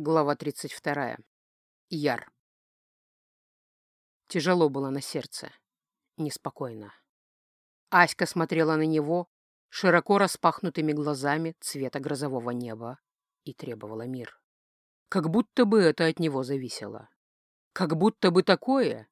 Глава 32. Яр. Тяжело было на сердце. Неспокойно. Аська смотрела на него широко распахнутыми глазами цвета грозового неба и требовала мир. Как будто бы это от него зависело. Как будто бы такое,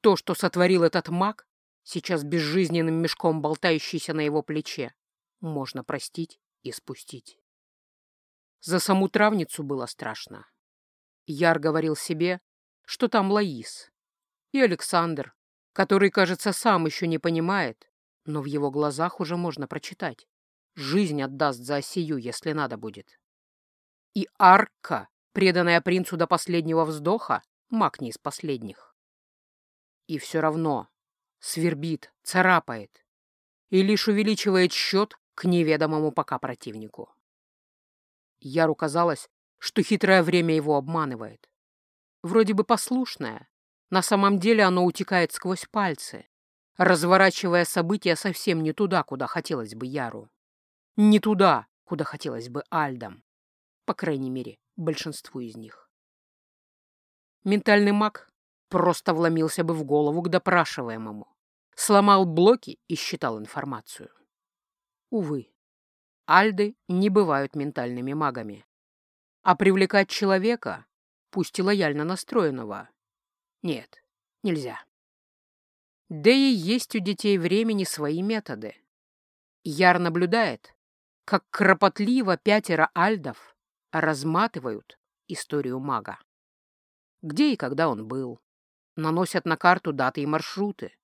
то, что сотворил этот маг, сейчас безжизненным мешком болтающийся на его плече, можно простить и спустить. За саму травницу было страшно. Яр говорил себе, что там Лаис. И Александр, который, кажется, сам еще не понимает, но в его глазах уже можно прочитать. Жизнь отдаст за осию, если надо будет. И Арка, преданная принцу до последнего вздоха, маг не из последних. И все равно свербит, царапает и лишь увеличивает счет к неведомому пока противнику. Яру казалось, что хитрое время его обманывает. Вроде бы послушное, на самом деле оно утекает сквозь пальцы, разворачивая события совсем не туда, куда хотелось бы Яру. Не туда, куда хотелось бы Альдам. По крайней мере, большинству из них. Ментальный маг просто вломился бы в голову к допрашиваемому, сломал блоки и считал информацию. Увы, Альды не бывают ментальными магами. А привлекать человека, пусть и лояльно настроенного, нет, нельзя. Да и есть у детей времени свои методы. Яр наблюдает, как кропотливо пятеро альдов разматывают историю мага. Где и когда он был, наносят на карту даты и маршруты,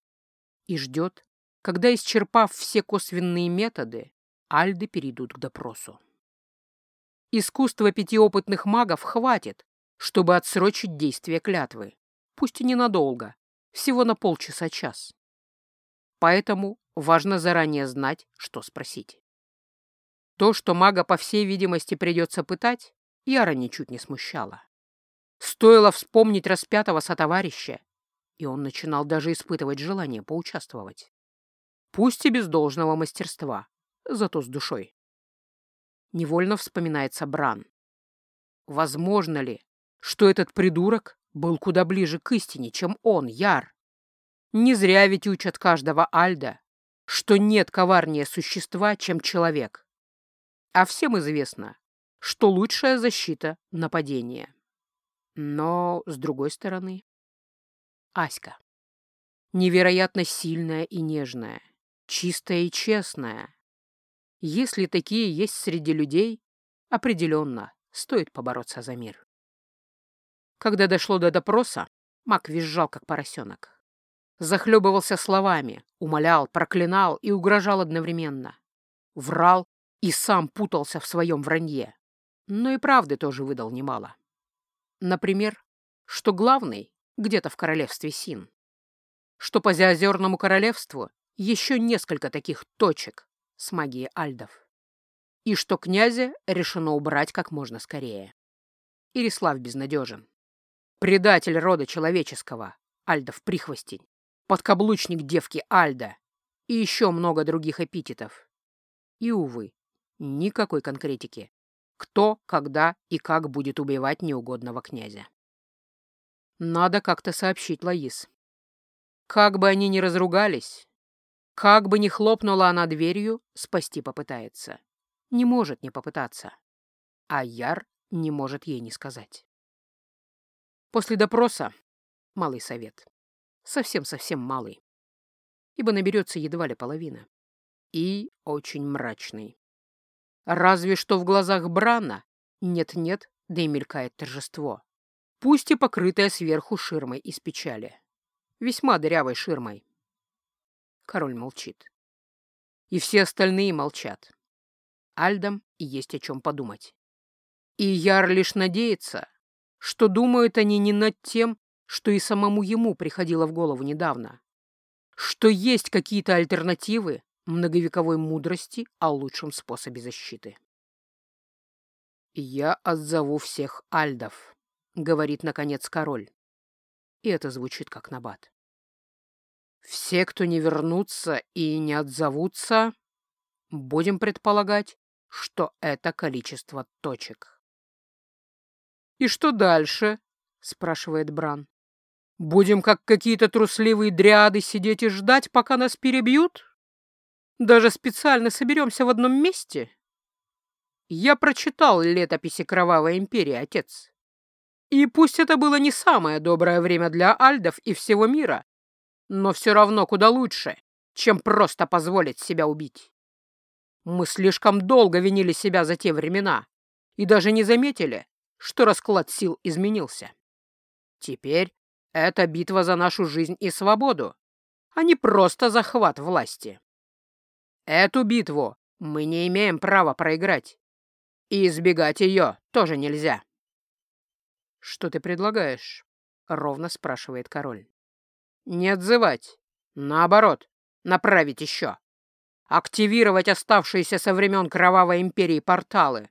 и ждет, когда, исчерпав все косвенные методы, Альды перейдут к допросу. Искусства пяти опытных магов хватит, чтобы отсрочить действие клятвы, пусть и ненадолго, всего на полчаса-час. Поэтому важно заранее знать, что спросить. То, что мага, по всей видимости, придется пытать, Яра ничуть не смущала. Стоило вспомнить распятого сотоварища, и он начинал даже испытывать желание поучаствовать. Пусть и без должного мастерства, зато с душой. Невольно вспоминается Бран. Возможно ли, что этот придурок был куда ближе к истине, чем он, Яр? Не зря ведь учат каждого Альда, что нет коварнее существа, чем человек. А всем известно, что лучшая защита — нападение. Но, с другой стороны, Аська. Невероятно сильная и нежная, чистая и честная, если такие есть среди людей, определенно стоит побороться за мир. Когда дошло до допроса, Мак визжал, как поросенок. Захлебывался словами, умолял, проклинал и угрожал одновременно. Врал и сам путался в своем вранье. Но и правды тоже выдал немало. Например, что главный где-то в королевстве Син. Что по Заозерному королевству еще несколько таких точек, с магией альдов. И что князя решено убрать как можно скорее. Ирислав безнадежен. Предатель рода человеческого, Альдов прихвостень, подкаблучник девки Альда и еще много других эпитетов. И, увы, никакой конкретики. Кто, когда и как будет убивать неугодного князя. Надо как-то сообщить Лаис. Как бы они ни разругались, как бы ни хлопнула она дверью, спасти попытается. Не может не попытаться. А Яр не может ей не сказать. После допроса малый совет. Совсем-совсем малый. Ибо наберется едва ли половина. И очень мрачный. Разве что в глазах Брана нет-нет, да и мелькает торжество. Пусть и покрытая сверху ширмой из печали. Весьма дырявой ширмой. Король молчит. И все остальные молчат. Альдам и есть о чем подумать. И Яр лишь надеется, что думают они не над тем, что и самому ему приходило в голову недавно. Что есть какие-то альтернативы многовековой мудрости о лучшем способе защиты. «Я отзову всех альдов», — говорит, наконец, король. И это звучит как набат. Все, кто не вернутся и не отзовутся, будем предполагать, что это количество точек. «И что дальше?» — спрашивает Бран. «Будем, как какие-то трусливые дриады, сидеть и ждать, пока нас перебьют? Даже специально соберемся в одном месте?» «Я прочитал летописи Кровавой Империи, отец. И пусть это было не самое доброе время для альдов и всего мира, но все равно куда лучше, чем просто позволить себя убить. Мы слишком долго винили себя за те времена и даже не заметили, что расклад сил изменился. Теперь это битва за нашу жизнь и свободу, а не просто захват власти. Эту битву мы не имеем права проиграть, и избегать ее тоже нельзя. «Что ты предлагаешь?» — ровно спрашивает король. «Не отзывать. Наоборот, направить еще. Активировать оставшиеся со времен Кровавой Империи порталы.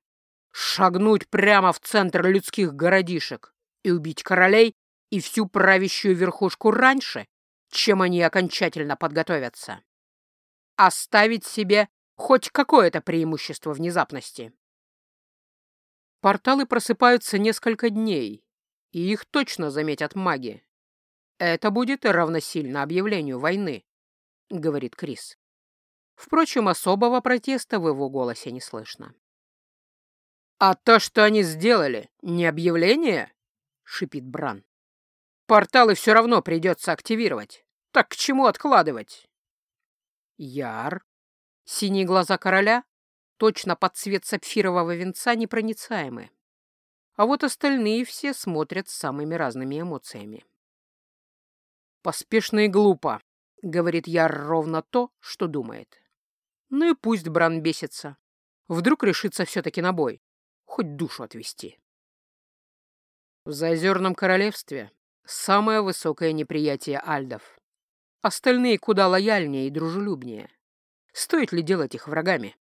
Шагнуть прямо в центр людских городишек и убить королей и всю правящую верхушку раньше, чем они окончательно подготовятся. Оставить себе хоть какое-то преимущество внезапности. Порталы просыпаются несколько дней, и их точно заметят маги. Это будет равносильно объявлению войны, — говорит Крис. Впрочем, особого протеста в его голосе не слышно. «А то, что они сделали, не объявление?» — шипит Бран. «Порталы все равно придется активировать. Так к чему откладывать?» Яр. Синие глаза короля точно под цвет сапфирового венца непроницаемы. А вот остальные все смотрят с самыми разными эмоциями. «Поспешно и глупо», — говорит Яр ровно то, что думает. Ну и пусть Бран бесится. Вдруг решится все-таки на бой. Хоть душу отвести. В Заозерном королевстве самое высокое неприятие альдов. Остальные куда лояльнее и дружелюбнее. Стоит ли делать их врагами?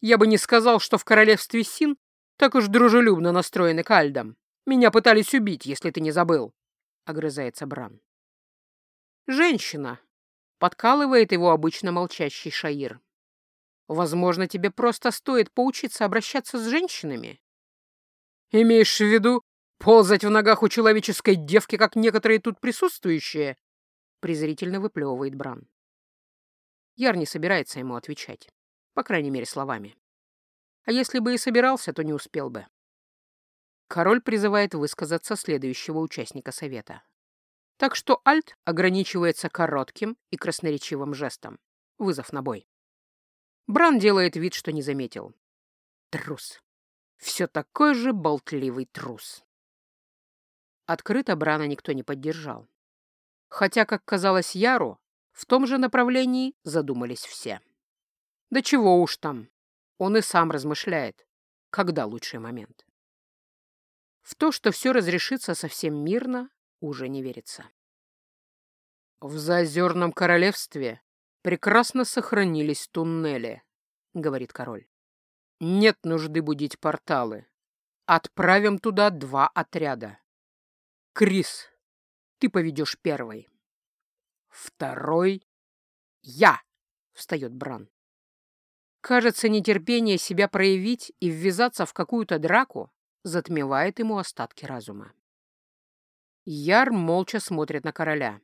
Я бы не сказал, что в королевстве Син так уж дружелюбно настроены к Альдам. Меня пытались убить, если ты не забыл», — огрызается Бран. «Женщина», — подкалывает его обычно молчащий Шаир. «Возможно, тебе просто стоит поучиться обращаться с женщинами?» «Имеешь в виду ползать в ногах у человеческой девки, как некоторые тут присутствующие?» презрительно выплевывает Бран. Яр не собирается ему отвечать. По крайней мере, словами. А если бы и собирался, то не успел бы. Король призывает высказаться следующего участника совета. Так что Альт ограничивается коротким и красноречивым жестом. Вызов на бой. Бран делает вид, что не заметил. Трус. Все такой же болтливый трус. Открыто Брана никто не поддержал. Хотя, как казалось Яру, в том же направлении задумались все. Да чего уж там. Он и сам размышляет, когда лучший момент. В то, что все разрешится совсем мирно, уже не верится. В Заозерном королевстве прекрасно сохранились туннели, говорит король. Нет нужды будить порталы. Отправим туда два отряда. Крис, ты поведешь первый. Второй — я, встает Бран. Кажется, нетерпение себя проявить и ввязаться в какую-то драку затмевает ему остатки разума. Яр молча смотрит на короля,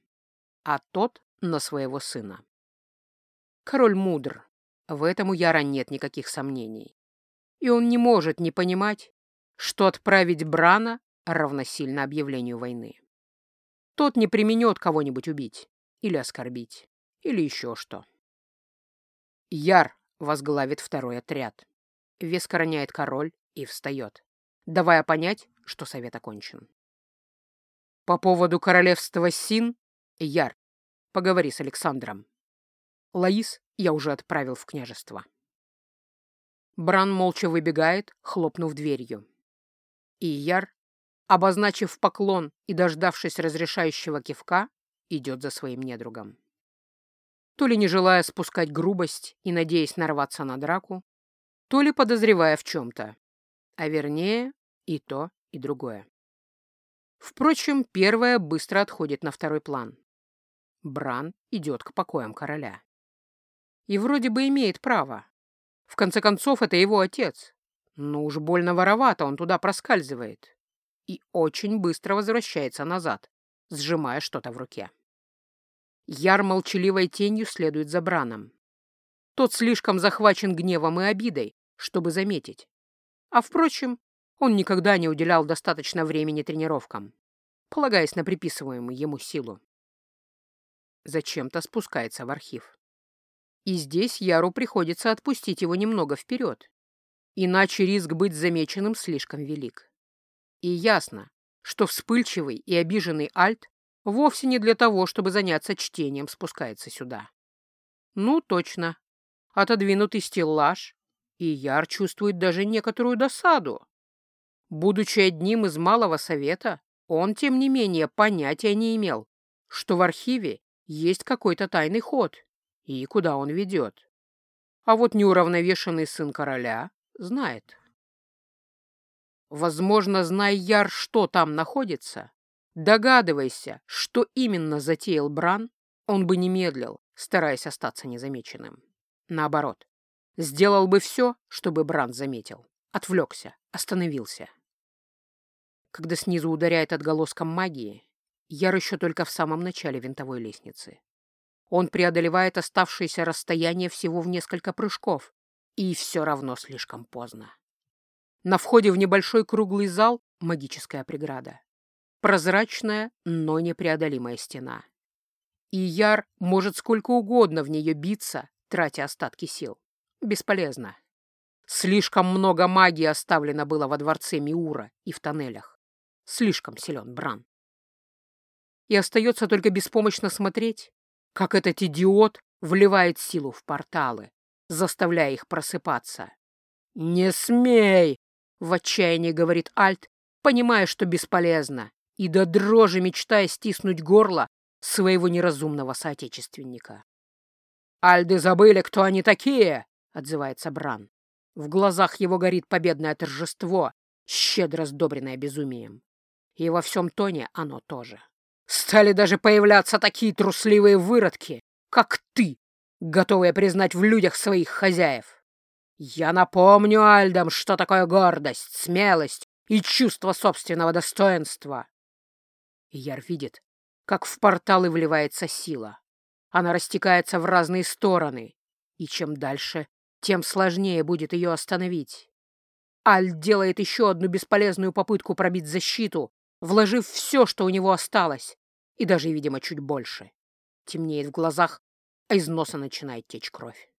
а тот — на своего сына. Король мудр, в этом у Яра нет никаких сомнений. И он не может не понимать, что отправить Брана равносильно объявлению войны. Тот не применет кого-нибудь убить или оскорбить, или еще что. Яр возглавит второй отряд. Веско роняет король и встает, давая понять, что совет окончен. По поводу королевства Син, Яр, поговори с Александром. Лаис я уже отправил в княжество. Бран молча выбегает, хлопнув дверью. И Яр, обозначив поклон и дождавшись разрешающего кивка, идет за своим недругом то ли не желая спускать грубость и надеясь нарваться на драку, то ли подозревая в чем-то, а вернее и то, и другое. Впрочем, первое быстро отходит на второй план. Бран идет к покоям короля. И вроде бы имеет право. В конце концов, это его отец. Но уж больно воровато он туда проскальзывает. И очень быстро возвращается назад, сжимая что-то в руке. Яр молчаливой тенью следует за Браном. Тот слишком захвачен гневом и обидой, чтобы заметить. А, впрочем, он никогда не уделял достаточно времени тренировкам, полагаясь на приписываемую ему силу. Зачем-то спускается в архив. И здесь Яру приходится отпустить его немного вперед, иначе риск быть замеченным слишком велик. И ясно, что вспыльчивый и обиженный Альт вовсе не для того, чтобы заняться чтением, спускается сюда. Ну, точно. Отодвинутый стеллаж, и Яр чувствует даже некоторую досаду. Будучи одним из малого совета, он, тем не менее, понятия не имел, что в архиве есть какой-то тайный ход и куда он ведет. А вот неуравновешенный сын короля знает. Возможно, зная Яр, что там находится, догадывайся, что именно затеял Бран, он бы не медлил, стараясь остаться незамеченным. Наоборот, сделал бы все, чтобы Бран заметил, отвлекся, остановился. Когда снизу ударяет отголоском магии, Яр еще только в самом начале винтовой лестницы. Он преодолевает оставшееся расстояние всего в несколько прыжков, и все равно слишком поздно. На входе в небольшой круглый зал магическая преграда. Прозрачная, но непреодолимая стена. И Яр может сколько угодно в нее биться, тратя остатки сил. Бесполезно. Слишком много магии оставлено было во дворце Миура и в тоннелях. Слишком силен Бран. И остается только беспомощно смотреть, как этот идиот вливает силу в порталы, заставляя их просыпаться. «Не смей!» — в отчаянии говорит Альт, понимая, что бесполезно, и до дрожи мечтая стиснуть горло своего неразумного соотечественника. «Альды забыли, кто они такие!» — отзывается Бран. В глазах его горит победное торжество, щедро сдобренное безумием. И во всем тоне оно тоже. Стали даже появляться такие трусливые выродки, как ты, готовые признать в людях своих хозяев. Я напомню Альдам, что такое гордость, смелость и чувство собственного достоинства. Яр видит, как в порталы вливается сила. Она растекается в разные стороны, и чем дальше, тем сложнее будет ее остановить. Альд делает еще одну бесполезную попытку пробить защиту, вложив все, что у него осталось, и даже, видимо, чуть больше. Темнеет в глазах, а из носа начинает течь кровь.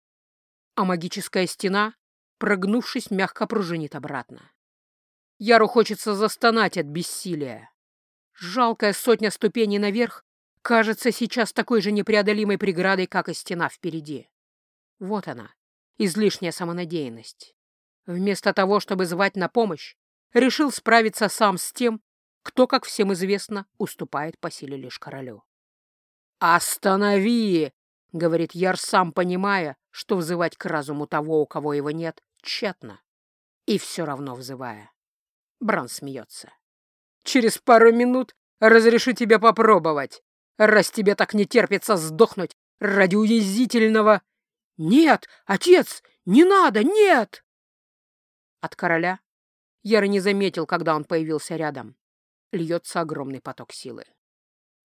А магическая стена, прогнувшись, мягко пружинит обратно. Яру хочется застонать от бессилия. Жалкая сотня ступеней наверх кажется сейчас такой же непреодолимой преградой, как и стена впереди. Вот она, излишняя самонадеянность. Вместо того, чтобы звать на помощь, решил справиться сам с тем, кто, как всем известно, уступает по силе лишь королю. «Останови!» — говорит Яр, сам понимая, что взывать к разуму того, у кого его нет, тщетно. И все равно взывая. Бран смеется. «Через пару минут разрешу тебе попробовать, раз тебе так не терпится сдохнуть ради уязвительного...» «Нет, отец, не надо, нет!» От короля Яр не заметил, когда он появился рядом льется огромный поток силы.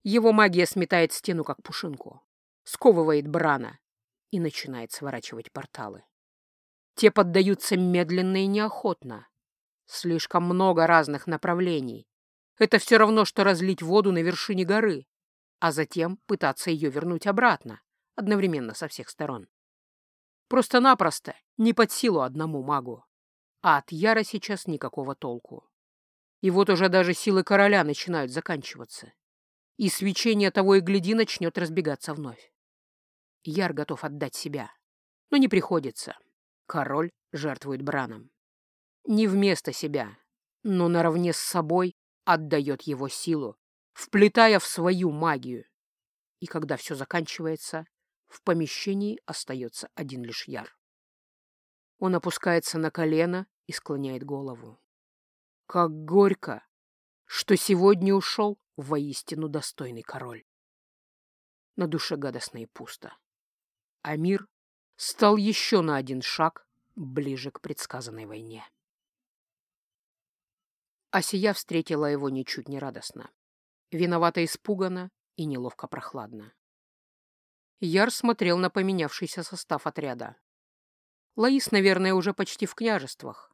Его магия сметает стену, как пушинку, сковывает Брана и начинает сворачивать порталы. Те поддаются медленно и неохотно. Слишком много разных направлений. Это все равно, что разлить воду на вершине горы, а затем пытаться ее вернуть обратно, одновременно со всех сторон. Просто-напросто не под силу одному магу. А от Яра сейчас никакого толку. И вот уже даже силы короля начинают заканчиваться. И свечение того и гляди начнет разбегаться вновь. Яр готов отдать себя. Но не приходится. Король жертвует Браном. Не вместо себя, но наравне с собой отдает его силу, вплетая в свою магию. И когда все заканчивается, в помещении остается один лишь Яр. Он опускается на колено и склоняет голову. Как горько, что сегодня ушел воистину достойный король. На душе гадостно и пусто. А мир стал еще на один шаг ближе к предсказанной войне. Асия встретила его ничуть не радостно. Виновато испуганно и неловко прохладно. Яр смотрел на поменявшийся состав отряда. Лаис, наверное, уже почти в княжествах.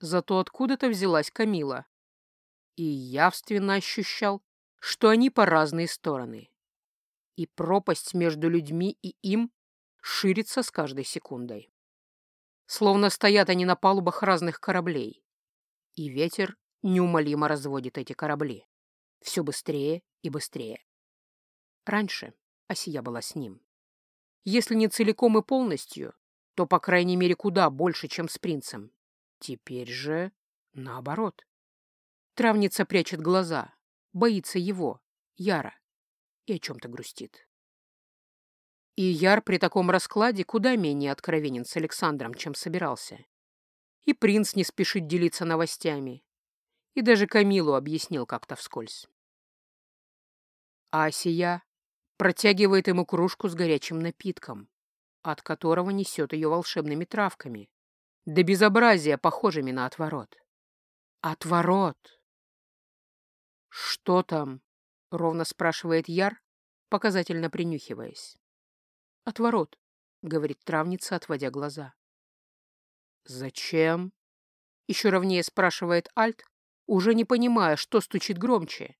Зато откуда-то взялась Камила. И явственно ощущал, что они по разные стороны. И пропасть между людьми и им ширится с каждой секундой. Словно стоят они на палубах разных кораблей. И ветер неумолимо разводит эти корабли. Все быстрее и быстрее. Раньше Осия была с ним. Если не целиком и полностью, то, по крайней мере, куда больше, чем с принцем. Теперь же наоборот. Травница прячет глаза, боится его, Яра, и о чем-то грустит. И Яр при таком раскладе куда менее откровенен с Александром, чем собирался. И принц не спешит делиться новостями. И даже Камилу объяснил как-то вскользь. Асия протягивает ему кружку с горячим напитком, от которого несет ее волшебными травками, до безобразия, похожими на отворот. Отворот! «Что там?» — ровно спрашивает Яр, показательно принюхиваясь. «Отворот», — говорит травница, отводя глаза. «Зачем?» — еще ровнее спрашивает Альт, уже не понимая, что стучит громче.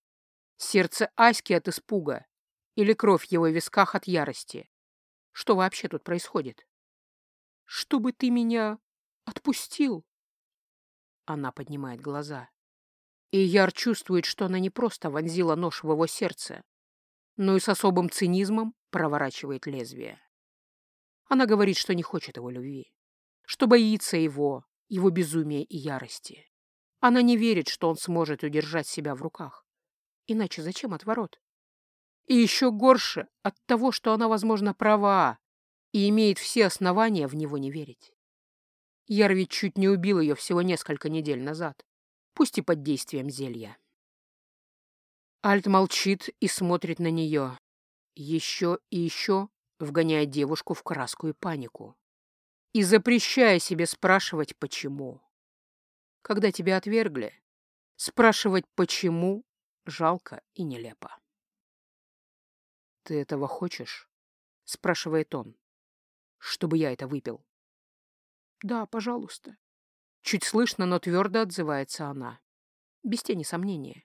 Сердце Аськи от испуга или кровь в его висках от ярости. Что вообще тут происходит? «Чтобы ты меня отпустил!» Она поднимает глаза. И Яр чувствует, что она не просто вонзила нож в его сердце, но и с особым цинизмом проворачивает лезвие. Она говорит, что не хочет его любви, что боится его, его безумия и ярости. Она не верит, что он сможет удержать себя в руках. Иначе зачем отворот? И еще горше от того, что она, возможно, права и имеет все основания в него не верить. Яр ведь чуть не убил ее всего несколько недель назад, пусть и под действием зелья. Альт молчит и смотрит на нее. Еще и еще вгоняя девушку в краску и панику. И запрещая себе спрашивать, почему. Когда тебя отвергли, спрашивать, почему, жалко и нелепо. «Ты этого хочешь?» — спрашивает он. «Чтобы я это выпил». «Да, пожалуйста». Чуть слышно, но твердо отзывается она. Без тени сомнения.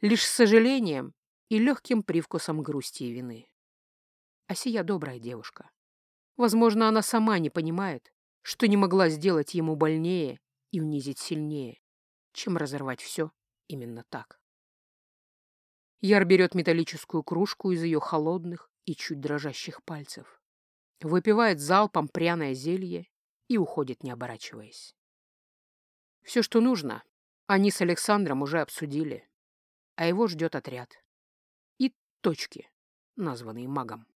Лишь с сожалением и легким привкусом грусти и вины. А сия добрая девушка. Возможно, она сама не понимает, что не могла сделать ему больнее и унизить сильнее, чем разорвать все именно так. Яр берет металлическую кружку из ее холодных и чуть дрожащих пальцев, выпивает залпом пряное зелье и уходит, не оборачиваясь. Все, что нужно, они с Александром уже обсудили, а его ждет отряд. И точки, названные магом.